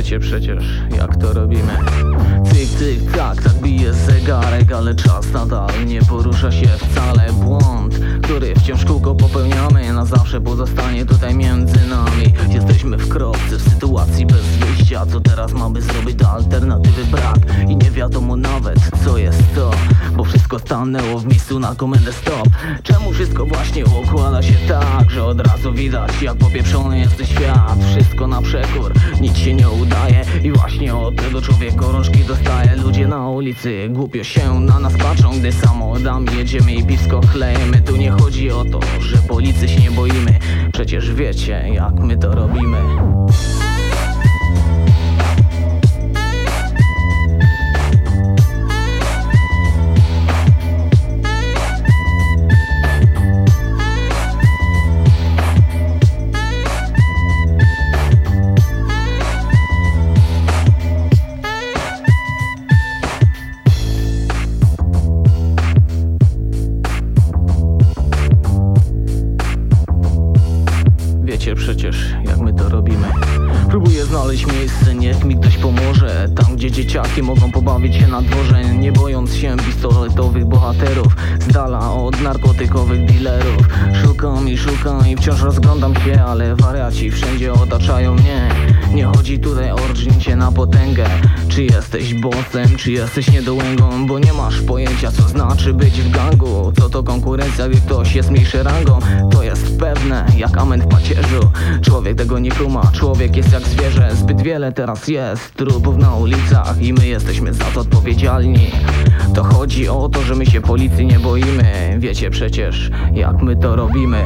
Wiecie przecież jak to robimy. Cyk, cyk, tak, tak bije zegarek Ale czas nadal nie porusza się wcale. Błąd, który wciąż kółko popełniamy Na zawsze pozostanie tutaj między nami. Jesteśmy w kropce, w sytuacji bez wyjścia. Co teraz mamy zrobić, do alternatywy brak? I nie wiadomo nawet stanęło w miejscu na komendę stop. Czemu wszystko właśnie układa się tak Że od razu widać jak popieprzony jest ten świat? Wszystko na przekór, nic się nie udaje. I właśnie od tego człowiek gorączki dostaje. Ludzie na ulicy głupio się na nas patrzą Gdy samochodami jedziemy i piwsko chlejemy. Tu nie chodzi o to, że policji się nie boimy. Przecież wiecie jak my to robimy Przecież, jak my to robimy. Próbuję znaleźć miejsce, niech mi ktoś pomoże. Tam, gdzie dzieciaki mogą pobawić się na dworze, nie bojąc się pistoletowych bohaterów. Z dala od narkotykowych dealerów. I szukam i wciąż rozglądam się, ale wariaci wszędzie otaczają mnie. Nie chodzi tutaj o rżnięcie na potęgę. Czy jesteś bossem, czy jesteś niedołęgą, bo nie masz pojęcia, co znaczy być w gangu. Co to konkurencja, gdy ktoś jest mniejszy rangą. To jest pewne, jak amen w pacierzu. Człowiek tego nie kuma, człowiek jest jak zwierzę. Zbyt wiele teraz jest trupów na ulicach i my jesteśmy za to odpowiedzialni. To chodzi o to, że my się policji nie boimy. Wiecie przecież, jak my to robimy.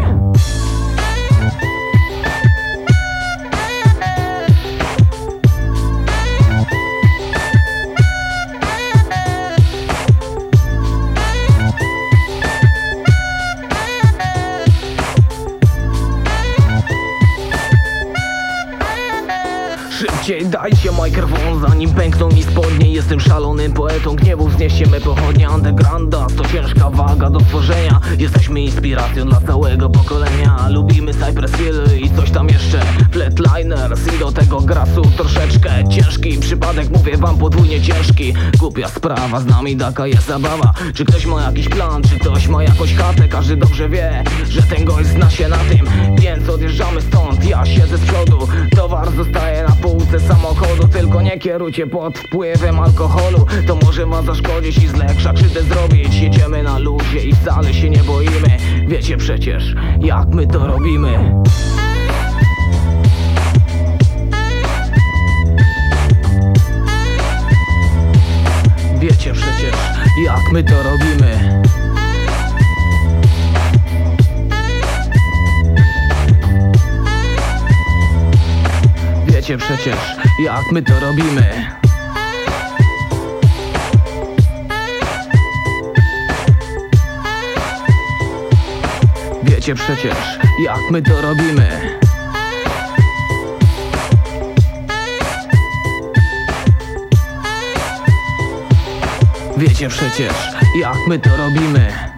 Szybciej dajcie mikrofon zanim pękną mi spodnie. Jestem szalonym poetą gniewu wzniesiemy pochodnie. Undergrounda To ciężka waga do tworzenia Jesteśmy inspiracją dla całego pokolenia. Lubimy Cypress Hill i coś tam jeszcze. Flatliners i do tego grasu troszeczkę Ciężki. Przypadek, mówię wam podwójnie ciężki. Głupia sprawa, z nami taka jest zabawa. Czy ktoś ma jakiś plan, czy ktoś ma jakąś chatę? Każdy dobrze wie, że ten gość zna się na tym. Więc odjeżdżamy stąd, ja siedzę z przodu. Towar zostaje na półce samochodu. Tylko nie kierujcie pod wpływem alkoholu. To może ma zaszkodzić i zle krzywdę zrobić. Jedziemy na luzie i wcale się nie boimy. Wiecie przecież, jak my to robimy. Wiecie przecież, jak my to robimy. Wiecie przecież, jak my to robimy Wiecie przecież, jak my to robimy. Wiecie przecież, jak my to robimy